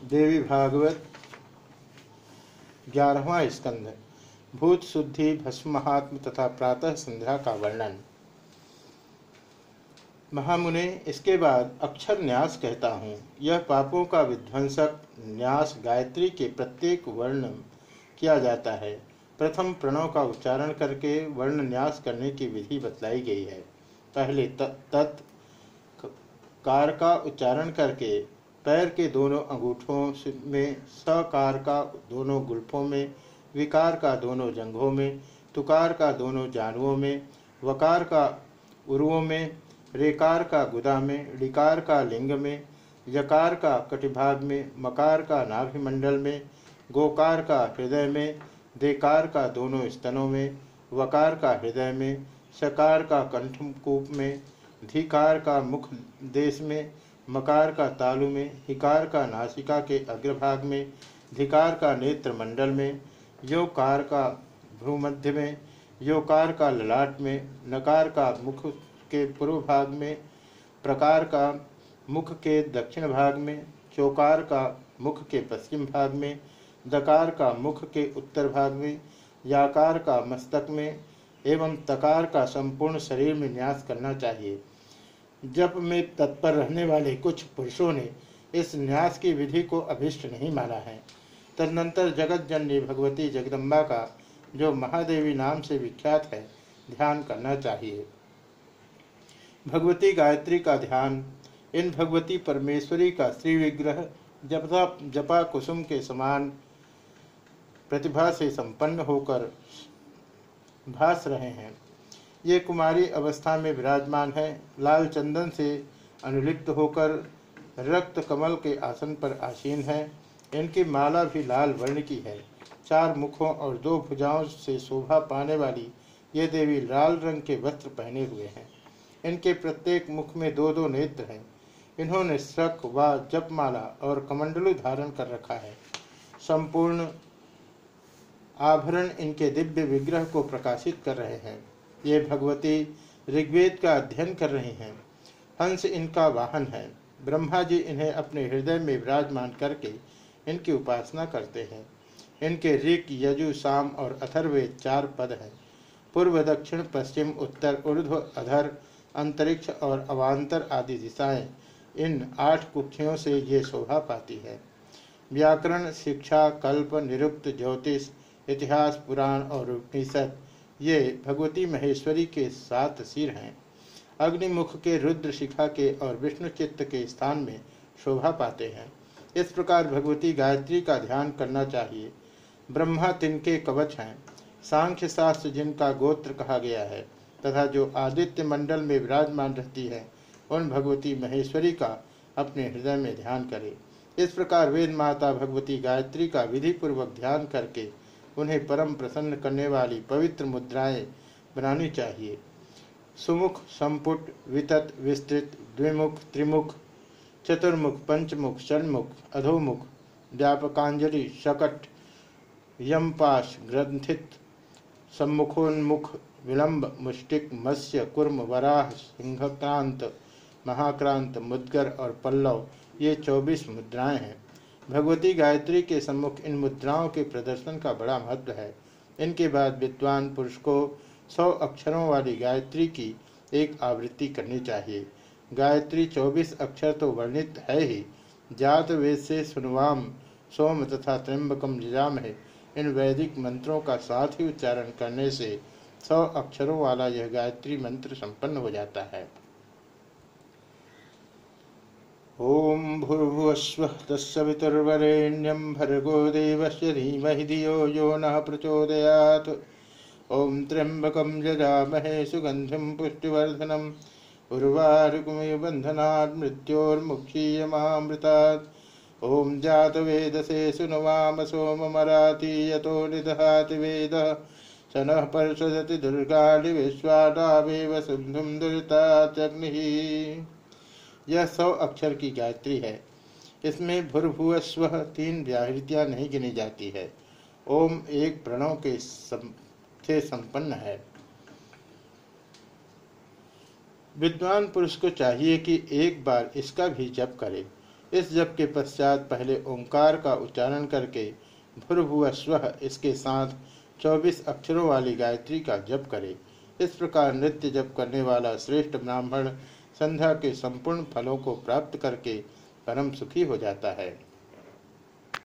देवी भागवत, ग्यारहवा स्कंद, भूत शुद्धि, भस्महात्म तथा प्रातः संध्या का वर्णन। महामुने इसके बाद अक्षर न्यास कहता हूँ। यह पापों का विध्वंसक न्यास गायत्री के प्रत्येक वर्ण किया जाता है। प्रथम प्रणव का उच्चारण करके वर्ण न्यास करने की विधि बतलाई गई है। पहले तत् कार का उच्चारण करके पैर के दोनों अंगूठों में सकार का दोनों गुल्फों में, विकार का दोनों जंघों में, तुकार का दोनों जानवों में, वकार का उर्वों में, रेकार का गुदा में ऋकार का लिंग में, यकार का कटिभाग में, मकार का नाभिमंडल में, गोकार का हृदय में, देकार का दोनों स्तनों में, वकार का हृदय में सकार का कंठकूप में, धिकार का मुख देश में मकार का तालु में, हिकार का नासिका के अग्रभाग में, धिकार का नेत्र मंडल में, योकार का भ्रूमध्य में, योकार का ललाट में, नकार का मुख के पूर्व भाग में, प्रकार का मुख के दक्षिण भाग में, चौकार का मुख के पश्चिम भाग में, दकार का मुख के उत्तर भाग में, याकार का मस्तक में, एवं तकार का संपूर्ण शरीर में न्यास करना चाहिए। जप में तत्पर रहने वाले कुछ पुरुषों ने इस न्यास की विधि को अभिष्ट नहीं माना है, तदनंतर जगत जननी भगवती जगदम्बा का, जो महादेवी नाम से विख्यात है, ध्यान करना चाहिए। भगवती गायत्री का ध्यान, इन भगवती परमेश्वरी का श्री विग्रह जपा जपा कुसुम के समान प्रतिभा से संपन्न होकर भास रहे हैं। ये कुमारी अवस्था में विराजमान है। लाल चंदन से अनुलिप्त होकर रक्त कमल के आसन पर आसीन है। इनकी माला भी लाल वर्ण की है। चार मुखों और दो भुजाओं से शोभा पाने वाली ये देवी लाल रंग के वस्त्र पहने हुए हैं। इनके प्रत्येक मुख में दो दो नेत्र हैं। इन्होंने श्रक व जपमाला और कमंडलू धारण कर रखा है। संपूर्ण आभरण इनके दिव्य विग्रह को प्रकाशित कर रहे हैं। ये भगवती ऋग्वेद का अध्ययन कर रही हैं। हंस इनका वाहन है। ब्रह्मा जी इन्हें अपने हृदय में विराजमान करके इनकी उपासना करते हैं। इनके ऋक यजु, साम और अथर्वेद चार पद हैं। पूर्व, दक्षिण, पश्चिम, उत्तर, ऊर्ध्व, अधर, अंतरिक्ष और अवान्तर आदि दिशाएँ इन आठ कुक्षियों से ये शोभा पाती है। व्याकरण, शिक्षा, कल्प, निरुक्त, ज्योतिष, इतिहास, पुराण और उपनिषद ये भगवती महेश्वरी के सात सिर हैं। अग्निमुख के रुद्र शिखा के और विष्णु चित्त के स्थान में शोभा पाते हैं। इस प्रकार भगवती गायत्री का ध्यान करना चाहिए। ब्रह्मा तिनके कवच हैं। सांख्य शास्त्र जिनका गोत्र कहा गया है तथा जो आदित्य मंडल में विराजमान रहती है, उन भगवती महेश्वरी का अपने हृदय में ध्यान करे। इस प्रकार वेद माता भगवती गायत्री का विधि पूर्वक ध्यान करके उन्हें परम प्रसन्न करने वाली पवित्र मुद्राएँ बनानी चाहिए। सुमुख, संपुट, वितत, विस्तृत, द्विमुख, त्रिमुख, चतुर्मुख, पंचमुख, षणमुख, अधोमुख, व्यापकांजलि, शकट, यमपाश, ग्रंथित, सम्मुखोन्मुख, विलंब, मुष्टिक, मत्स्य, कुर्म, वराह, सिंहक्रांत, महाक्रांत, मुद्गर और पल्लव, ये चौबीस मुद्राएँ हैं। भगवती गायत्री के सम्मुख इन मुद्राओं के प्रदर्शन का बड़ा महत्व है। इनके बाद विद्वान पुरुष को सौ अक्षरों वाली गायत्री की एक आवृत्ति करनी चाहिए। गायत्री चौबीस अक्षर तो वर्णित है ही। जात, वेद से सुनवाम, सोम तथा त्र्यंबकम निज़ाम है इन वैदिक मंत्रों का साथ ही उच्चारण करने से सौ अक्षरों वाला यह गायत्री मंत्र संपन्न हो जाता है। ओम भूर्भुवस्व तस्वितुर्वरेण्यं भर्गो देवस्य धीमहि धियो यो नः प्रचोदयात्। ॐ त्र्यम्बकं यजामहे सुगन्धिं पुष्टिवर्धनम् उर्वारुकमिव बन्धनात्, मृत्योर्मुक्षीयमामृतात्। ॐ जातवेदसे सुनवाम सोममराति यतो निदहाति वेदः। स नः पर्षदति दुर्गाणि विश्वाडावेव सिन्धुं दुरितात्यग्निः यह सौ अक्षर की गायत्री है। इसमें भूर्भुव स्व तीन व्याहृतियाँ नहीं गिनी जाती है। ओम एक प्रणव के सम, से संपन्न है। विद्वान पुरुष को चाहिए कि एक बार इसका भी जप करे। इस जप के पश्चात पहले ओंकार का उच्चारण करके भूर्भुव स्व इसके साथ 24 अक्षरों वाली गायत्री का जप करे। इस प्रकार नृत्य जप करने वाला श्रेष्ठ ब्राह्मण संध्या के संपूर्ण फलों को प्राप्त करके परम सुखी हो जाता है।